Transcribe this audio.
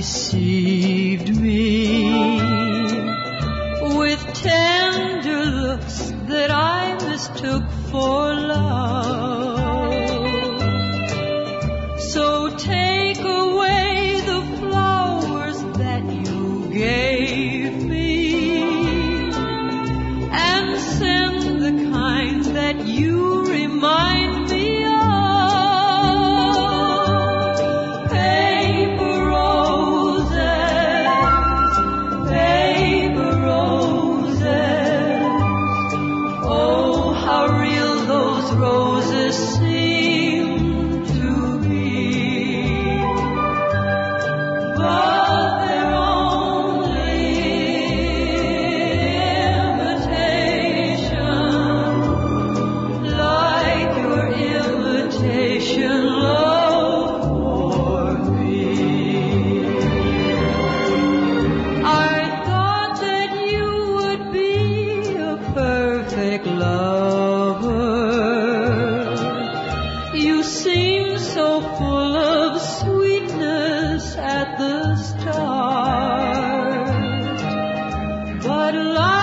received me with tender looks that I mistook for love. Roses. seem But